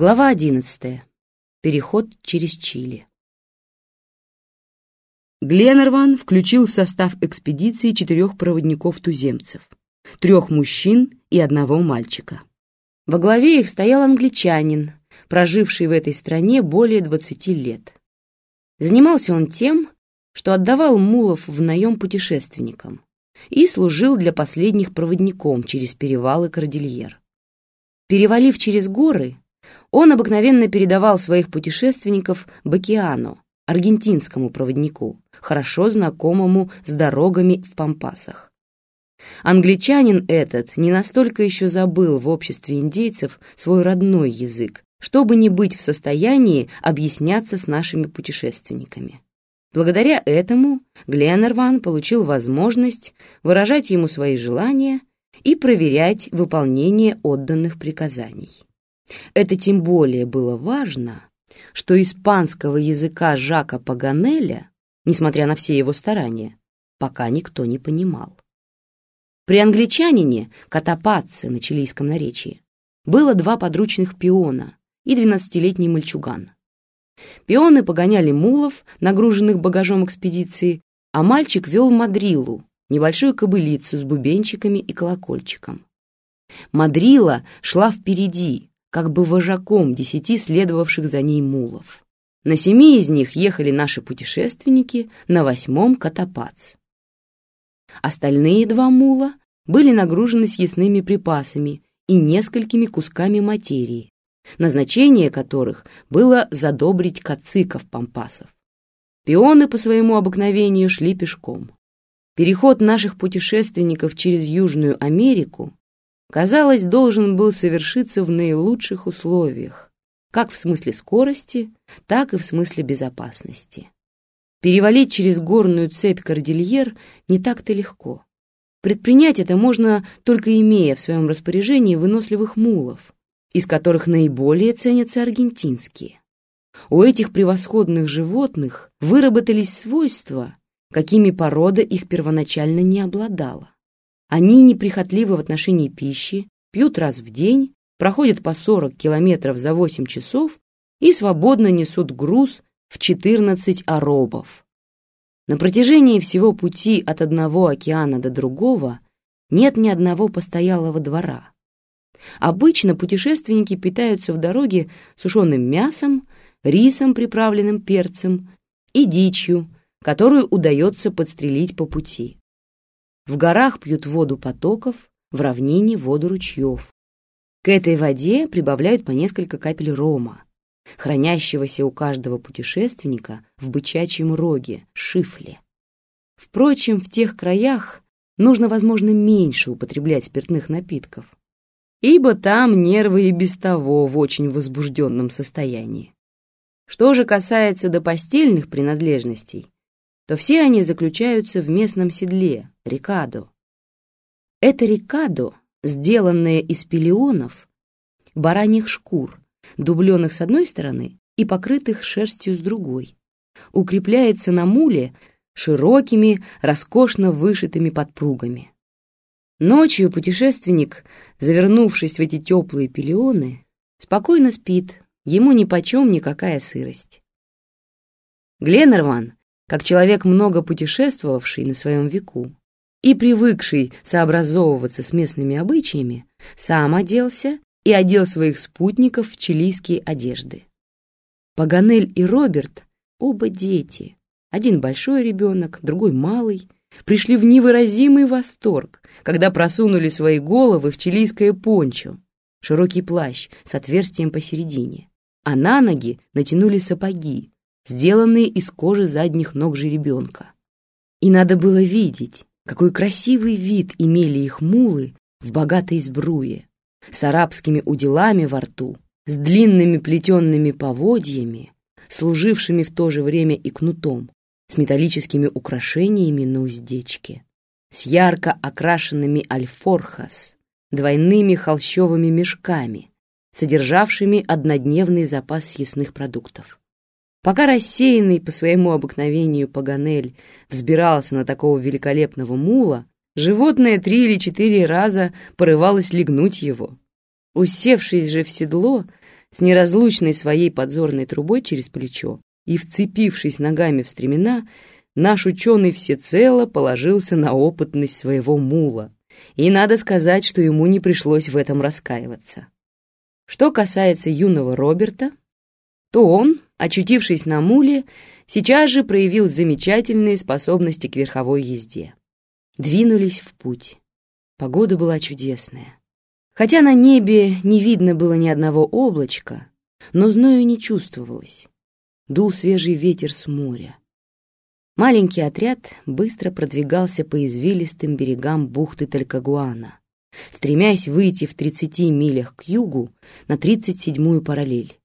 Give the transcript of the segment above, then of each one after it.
Глава 11. Переход через Чили. Гленнерван включил в состав экспедиции четырех проводников-туземцев, трех мужчин и одного мальчика. Во главе их стоял англичанин, проживший в этой стране более 20 лет. Занимался он тем, что отдавал мулов в наем путешественникам и служил для последних проводником через перевалы Кордильер. Перевалив через горы, он обыкновенно передавал своих путешественников Бакиану, аргентинскому проводнику, хорошо знакомому с дорогами в Пампасах. Англичанин этот не настолько еще забыл в обществе индейцев свой родной язык, чтобы не быть в состоянии объясняться с нашими путешественниками. Благодаря этому Гленнерван получил возможность выражать ему свои желания и проверять выполнение отданных приказаний. Это тем более было важно, что испанского языка Жака Паганеля, несмотря на все его старания, пока никто не понимал. При англичанине Катапатце на чилийском наречии было два подручных пиона и двенадцатилетний мальчуган. Пионы погоняли мулов, нагруженных багажом экспедиции, а мальчик вел мадрилу, небольшую кобылицу с бубенчиками и колокольчиком. Мадрила шла впереди, как бы вожаком десяти следовавших за ней мулов. На семи из них ехали наши путешественники, на восьмом — Катапац. Остальные два мула были нагружены съестными припасами и несколькими кусками материи, назначение которых было задобрить кациков-пампасов. Пионы по своему обыкновению шли пешком. Переход наших путешественников через Южную Америку казалось, должен был совершиться в наилучших условиях, как в смысле скорости, так и в смысле безопасности. Перевалить через горную цепь Кордильер не так-то легко. Предпринять это можно только имея в своем распоряжении выносливых мулов, из которых наиболее ценятся аргентинские. У этих превосходных животных выработались свойства, какими порода их первоначально не обладала. Они неприхотливы в отношении пищи, пьют раз в день, проходят по 40 километров за 8 часов и свободно несут груз в 14 аробов. На протяжении всего пути от одного океана до другого нет ни одного постоялого двора. Обычно путешественники питаются в дороге сушеным мясом, рисом, приправленным перцем и дичью, которую удается подстрелить по пути. В горах пьют воду потоков, в равнине воду ручьев. К этой воде прибавляют по несколько капель рома, хранящегося у каждого путешественника в бычачьем роге, шифле. Впрочем, в тех краях нужно, возможно, меньше употреблять спиртных напитков, ибо там нервы и без того в очень возбужденном состоянии. Что же касается до постельных принадлежностей, то все они заключаются в местном седле, рикадо. Это рикадо, сделанное из пилионов, бараньих шкур, дубленых с одной стороны и покрытых шерстью с другой, укрепляется на муле широкими, роскошно вышитыми подпругами. Ночью путешественник, завернувшись в эти теплые пилионы, спокойно спит, ему нипочем никакая сырость. Гленнерван как человек, много путешествовавший на своем веку и привыкший сообразовываться с местными обычаями, сам оделся и одел своих спутников в чилийские одежды. Паганель и Роберт, оба дети, один большой ребенок, другой малый, пришли в невыразимый восторг, когда просунули свои головы в чилийское пончо, широкий плащ с отверстием посередине, а на ноги натянули сапоги, сделанные из кожи задних ног жеребенка. И надо было видеть, какой красивый вид имели их мулы в богатой сбруе, с арабскими уделами во рту, с длинными плетенными поводьями, служившими в то же время и кнутом, с металлическими украшениями на уздечке, с ярко окрашенными альфорхас, двойными холщовыми мешками, содержавшими однодневный запас съестных продуктов. Пока рассеянный по своему обыкновению Паганель взбирался на такого великолепного мула, животное три или четыре раза порывалось легнуть его. Усевшись же в седло, с неразлучной своей подзорной трубой через плечо и, вцепившись ногами в стремена, наш ученый всецело положился на опытность своего мула, и надо сказать, что ему не пришлось в этом раскаиваться. Что касается юного Роберта, то он, очутившись на муле, сейчас же проявил замечательные способности к верховой езде. Двинулись в путь. Погода была чудесная. Хотя на небе не видно было ни одного облачка, но зною не чувствовалось. Дул свежий ветер с моря. Маленький отряд быстро продвигался по извилистым берегам бухты Талькагуана, стремясь выйти в 30 милях к югу на 37-ю параллель.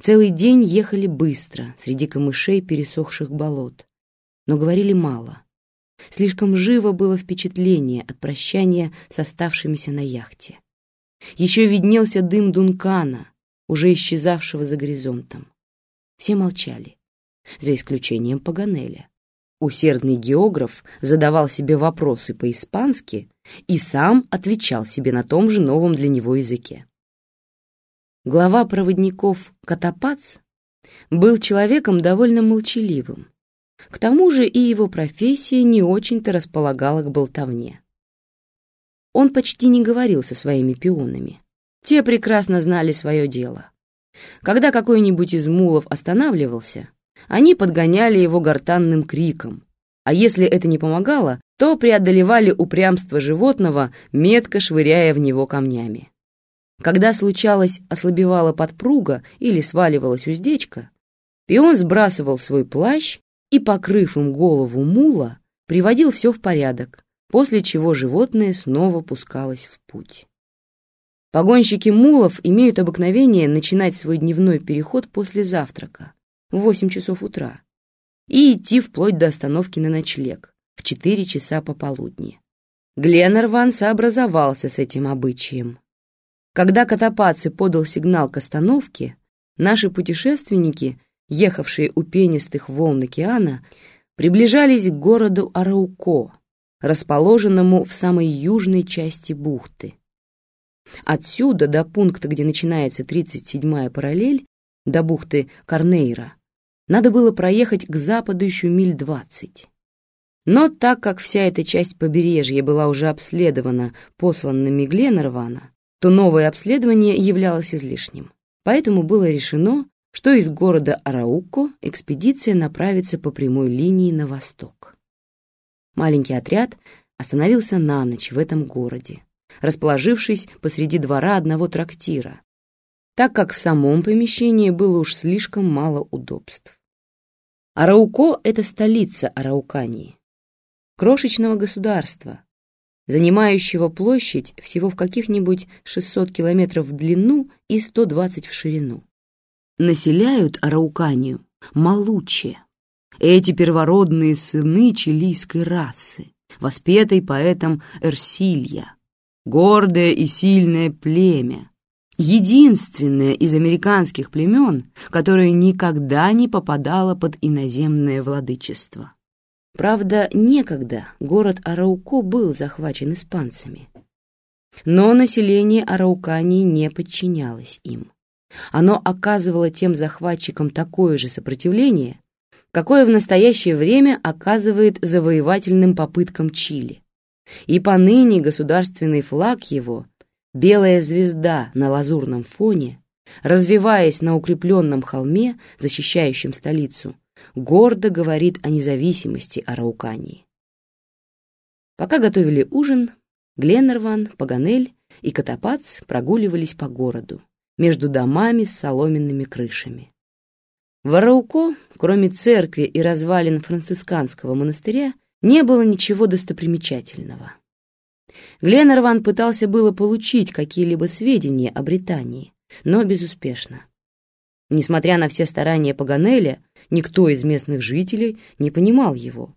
Целый день ехали быстро, среди камышей пересохших болот, но говорили мало. Слишком живо было впечатление от прощания с оставшимися на яхте. Еще виднелся дым Дункана, уже исчезавшего за горизонтом. Все молчали, за исключением Паганеля. Усердный географ задавал себе вопросы по-испански и сам отвечал себе на том же новом для него языке. Глава проводников Катапац был человеком довольно молчаливым. К тому же и его профессия не очень-то располагала к болтовне. Он почти не говорил со своими пионами. Те прекрасно знали свое дело. Когда какой-нибудь из мулов останавливался, они подгоняли его гортанным криком, а если это не помогало, то преодолевали упрямство животного, метко швыряя в него камнями. Когда случалось ослабевала подпруга или сваливалась уздечка, пион сбрасывал свой плащ и, покрыв им голову мула, приводил все в порядок, после чего животное снова пускалось в путь. Погонщики мулов имеют обыкновение начинать свой дневной переход после завтрака, в 8 часов утра, и идти вплоть до остановки на ночлег, в 4 часа пополудни. Гленнерван сообразовался с этим обычаем. Когда Катапаци подал сигнал к остановке, наши путешественники, ехавшие у пенистых волн океана, приближались к городу Арауко, расположенному в самой южной части бухты. Отсюда до пункта, где начинается 37-я параллель, до бухты Карнейра, надо было проехать к западу еще миль 20. Но так как вся эта часть побережья была уже обследована посланными Гленнервана, то новое обследование являлось излишним. Поэтому было решено, что из города Арауко экспедиция направится по прямой линии на восток. Маленький отряд остановился на ночь в этом городе расположившись посреди двора одного трактира, так как в самом помещении было уж слишком мало удобств. Арауко — это столица Араукании, крошечного государства, занимающего площадь всего в каких-нибудь 600 километров в длину и 120 в ширину. Населяют Арауканию Малуче, эти первородные сыны чилийской расы, воспетой поэтом Эрсилья, гордое и сильное племя, единственное из американских племен, которое никогда не попадало под иноземное владычество. Правда, некогда город Арауко был захвачен испанцами. Но население Араукании не подчинялось им. Оно оказывало тем захватчикам такое же сопротивление, какое в настоящее время оказывает завоевательным попыткам Чили и поныне государственный флаг его, белая звезда на лазурном фоне, развиваясь на укрепленном холме, защищающем столицу, гордо говорит о независимости Араукании. Пока готовили ужин, Гленнерван, Паганель и Катапац прогуливались по городу, между домами с соломенными крышами. В Арауко, кроме церкви и развалин францисканского монастыря, не было ничего достопримечательного. Гленнерван пытался было получить какие-либо сведения о Британии, но безуспешно. Несмотря на все старания Паганеля, никто из местных жителей не понимал его.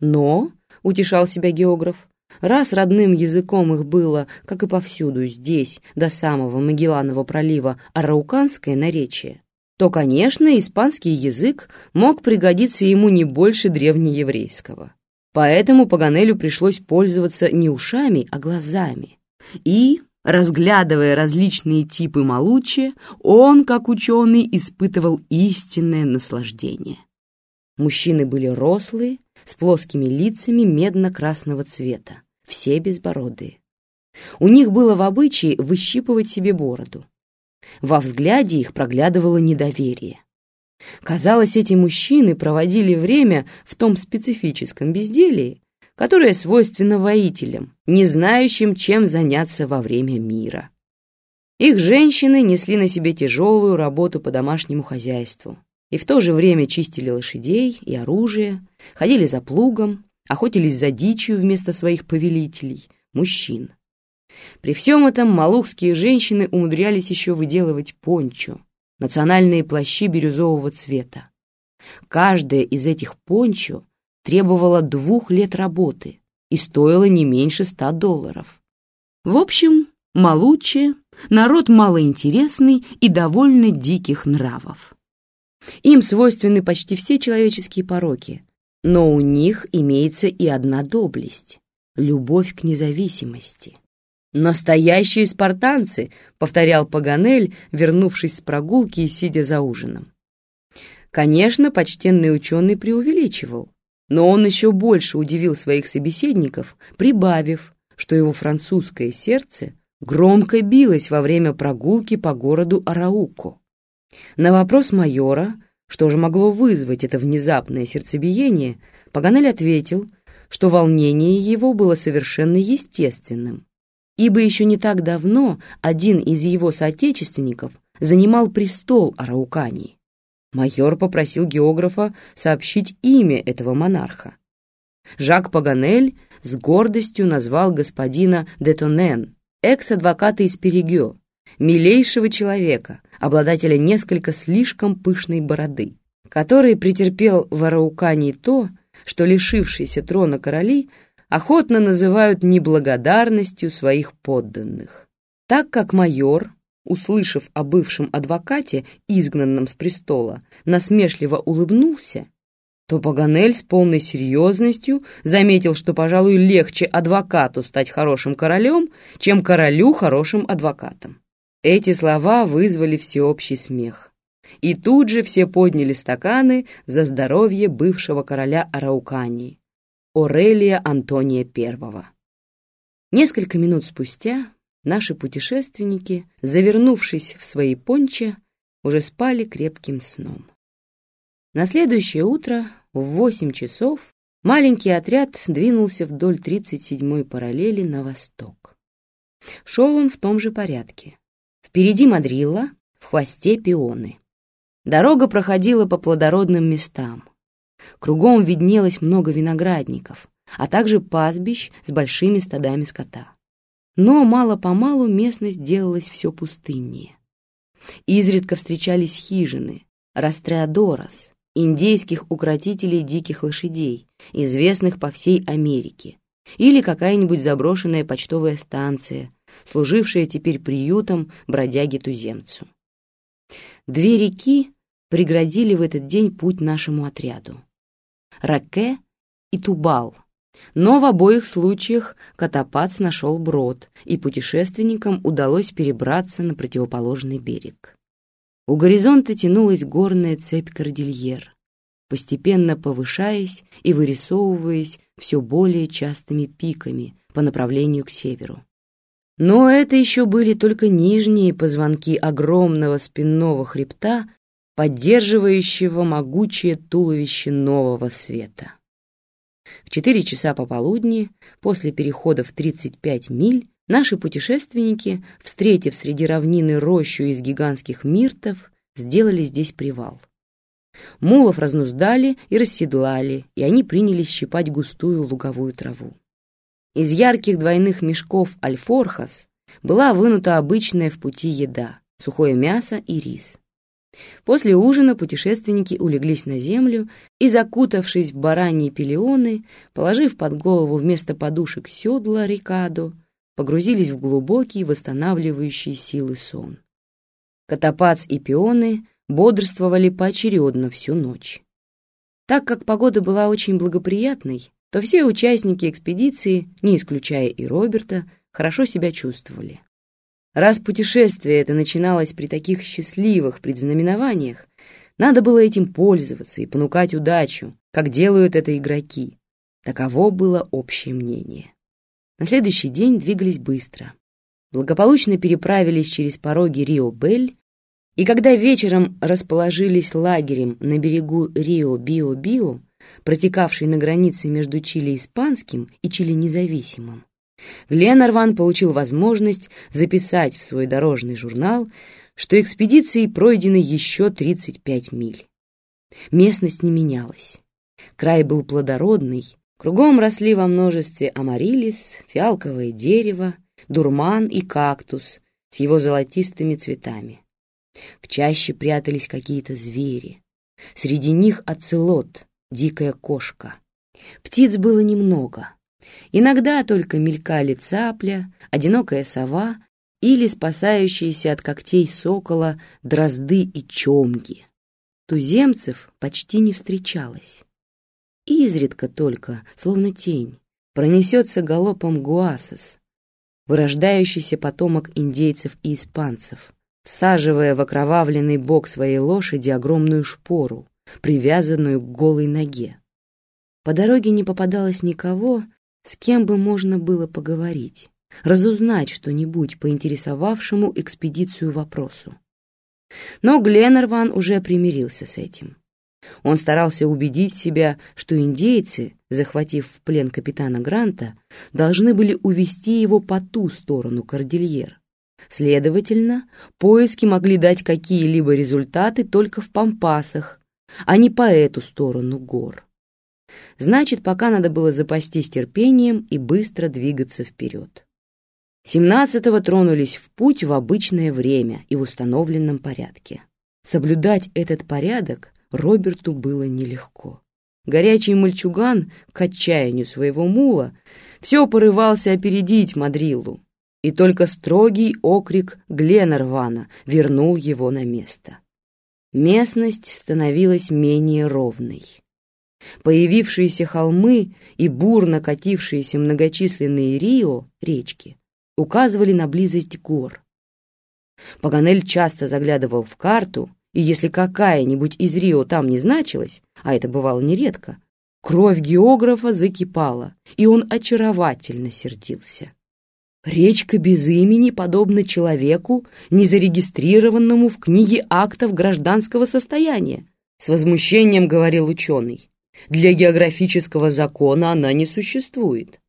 Но, утешал себя географ, раз родным языком их было, как и повсюду здесь, до самого Магелланова пролива, арауканское наречие, то, конечно, испанский язык мог пригодиться ему не больше древнееврейского. Поэтому Паганелю пришлось пользоваться не ушами, а глазами. И, Разглядывая различные типы молучи, он, как ученый, испытывал истинное наслаждение. Мужчины были рослые, с плоскими лицами медно-красного цвета, все безбородые. У них было в обычае выщипывать себе бороду. Во взгляде их проглядывало недоверие. Казалось, эти мужчины проводили время в том специфическом безделии, которое свойственно воителям, не знающим, чем заняться во время мира. Их женщины несли на себе тяжелую работу по домашнему хозяйству и в то же время чистили лошадей и оружие, ходили за плугом, охотились за дичью вместо своих повелителей, мужчин. При всем этом малухские женщины умудрялись еще выделывать пончо, национальные плащи бирюзового цвета. Каждая из этих пончо требовала двух лет работы и стоила не меньше ста долларов. В общем, Малучи — народ малоинтересный и довольно диких нравов. Им свойственны почти все человеческие пороки, но у них имеется и одна доблесть — любовь к независимости. «Настоящие спартанцы», — повторял Паганель, вернувшись с прогулки и сидя за ужином. Конечно, почтенный ученый преувеличивал, но он еще больше удивил своих собеседников, прибавив, что его французское сердце громко билось во время прогулки по городу Арауко. На вопрос майора, что же могло вызвать это внезапное сердцебиение, Паганель ответил, что волнение его было совершенно естественным, ибо еще не так давно один из его соотечественников занимал престол Араукании. Майор попросил географа сообщить имя этого монарха. Жак Паганель с гордостью назвал господина Детонен, экс-адвоката из Перегё, милейшего человека, обладателя несколько слишком пышной бороды, который претерпел в Араукании то, что лишившиеся трона короли охотно называют неблагодарностью своих подданных. Так как майор, услышав о бывшем адвокате, изгнанном с престола, насмешливо улыбнулся, то Паганель с полной серьезностью заметил, что, пожалуй, легче адвокату стать хорошим королем, чем королю хорошим адвокатом. Эти слова вызвали всеобщий смех. И тут же все подняли стаканы за здоровье бывшего короля Араукании, Орелия Антония I. Несколько минут спустя наши путешественники, завернувшись в свои пончи, уже спали крепким сном. На следующее утро в восемь часов маленький отряд двинулся вдоль 37-й параллели на восток. Шел он в том же порядке. Впереди Мадрилла, в хвосте пионы. Дорога проходила по плодородным местам. Кругом виднелось много виноградников, а также пастбищ с большими стадами скота. Но мало-помалу местность делалась все пустыннее. Изредка встречались хижины, растреадорос, индейских укротителей диких лошадей, известных по всей Америке, или какая-нибудь заброшенная почтовая станция, служившая теперь приютом бродяге-туземцу. Две реки преградили в этот день путь нашему отряду. Раке и Тубал. Но в обоих случаях Катапац нашел брод, и путешественникам удалось перебраться на противоположный берег. У горизонта тянулась горная цепь кордильер, постепенно повышаясь и вырисовываясь все более частыми пиками по направлению к северу. Но это еще были только нижние позвонки огромного спинного хребта, поддерживающего могучее туловище нового света. В четыре часа пополудни, после перехода в 35 миль, наши путешественники, встретив среди равнины рощу из гигантских миртов, сделали здесь привал. Мулов разнуздали и расседлали, и они принялись щипать густую луговую траву. Из ярких двойных мешков альфорхас была вынута обычная в пути еда, сухое мясо и рис. После ужина путешественники улеглись на землю и, закутавшись в бараньи пелеоны, положив под голову вместо подушек седла рикадо, погрузились в глубокий восстанавливающий силы сон. Котопац и пионы бодрствовали поочередно всю ночь. Так как погода была очень благоприятной, то все участники экспедиции, не исключая и Роберта, хорошо себя чувствовали. Раз путешествие это начиналось при таких счастливых предзнаменованиях, надо было этим пользоваться и понукать удачу, как делают это игроки. Таково было общее мнение. На следующий день двигались быстро. Благополучно переправились через пороги Рио-Бель, и когда вечером расположились лагерем на берегу Рио-Био-Био, протекавшей на границе между Чили испанским и Чили Гленарван получил возможность записать в свой дорожный журнал, что экспедицией пройдено еще 35 миль. Местность не менялась. Край был плодородный, кругом росли во множестве амарилис, фиалковое дерево, дурман и кактус с его золотистыми цветами. В чаще прятались какие-то звери. Среди них оцелот, дикая кошка. Птиц было немного. Иногда только мелькали цапля, одинокая сова или спасающиеся от когтей сокола дрозды и чомги. Туземцев почти не встречалось. Изредка только, словно тень, пронесется галопом гуасос, вырождающийся потомок индейцев и испанцев, всаживая в окровавленный бок своей лошади огромную шпору, привязанную к голой ноге. По дороге не попадалось никого, с кем бы можно было поговорить, разузнать что-нибудь по интересовавшему экспедицию вопросу. Но Гленнерван уже примирился с этим. Он старался убедить себя, что индейцы, захватив в плен капитана Гранта, должны были увести его по ту сторону кордильер. Следовательно, поиски могли дать какие-либо результаты только в Пампасах, а не по эту сторону гор. Значит, пока надо было запастись терпением и быстро двигаться вперед. Семнадцатого тронулись в путь в обычное время и в установленном порядке. Соблюдать этот порядок Роберту было нелегко. Горячий мальчуган, к отчаянию своего мула, все порывался опередить Мадриллу, и только строгий окрик Гленарвана вернул его на место. Местность становилась менее ровной. Появившиеся холмы и бурно катившиеся многочисленные Рио, речки, указывали на близость гор. Паганель часто заглядывал в карту, и если какая-нибудь из Рио там не значилась, а это бывало нередко, кровь географа закипала, и он очаровательно сердился. Речка без имени подобна человеку, не зарегистрированному в книге актов гражданского состояния, с возмущением говорил ученый. Для географического закона она не существует.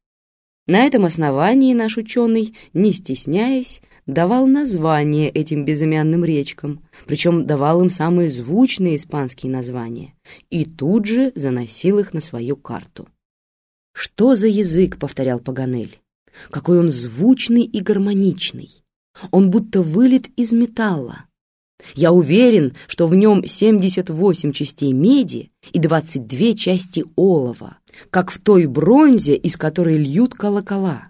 На этом основании наш ученый, не стесняясь, давал название этим безымянным речкам, причем давал им самые звучные испанские названия, и тут же заносил их на свою карту. «Что за язык?» — повторял Паганель. «Какой он звучный и гармоничный! Он будто вылет из металла, я уверен, что в нем 78 частей меди и 22 части олова, как в той бронзе, из которой льют колокола.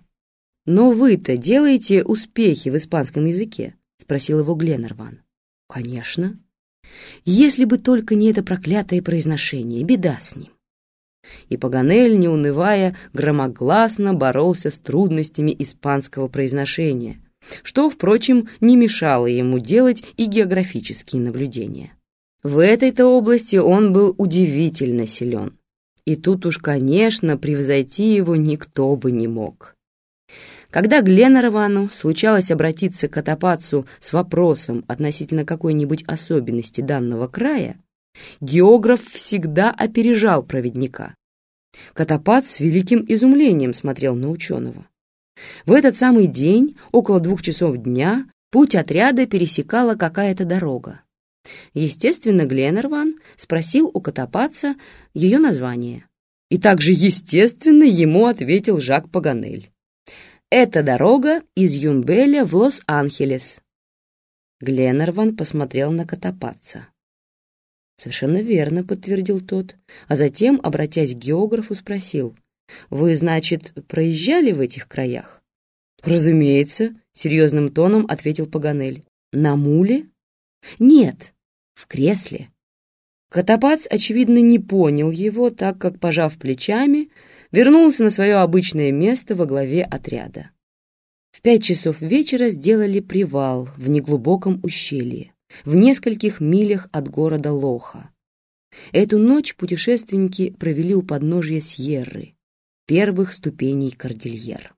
Но вы-то делаете успехи в испанском языке? Спросил его Гленнерван. Конечно. Если бы только не это проклятое произношение, беда с ним. И Паганель, не унывая, громогласно боролся с трудностями испанского произношения, что, впрочем, не мешало ему делать и географические наблюдения. В этой-то области он был удивительно силен. И тут уж, конечно, превзойти его никто бы не мог. Когда Гленнервану случалось обратиться к Атапацу с вопросом относительно какой-нибудь особенности данного края, географ всегда опережал проводника. Катапат с великим изумлением смотрел на ученого. В этот самый день, около двух часов дня, путь отряда пересекала какая-то дорога. Естественно, Гленнерван спросил у Котопаца ее название. И также естественно ему ответил Жак Паганель. «Это дорога из Юмбеля в Лос-Анхелес». Гленнерван посмотрел на Котопаца. «Совершенно верно», — подтвердил тот, а затем, обратясь к географу, спросил. Вы, значит, проезжали в этих краях? Разумеется, серьезным тоном ответил Паганель. На муле? Нет, в кресле. Котопац, очевидно, не понял его, так как, пожав плечами, вернулся на свое обычное место во главе отряда. В пять часов вечера сделали привал в неглубоком ущелье, в нескольких милях от города Лоха. Эту ночь путешественники провели у подножия Сьерры, первых ступеней Кордильер.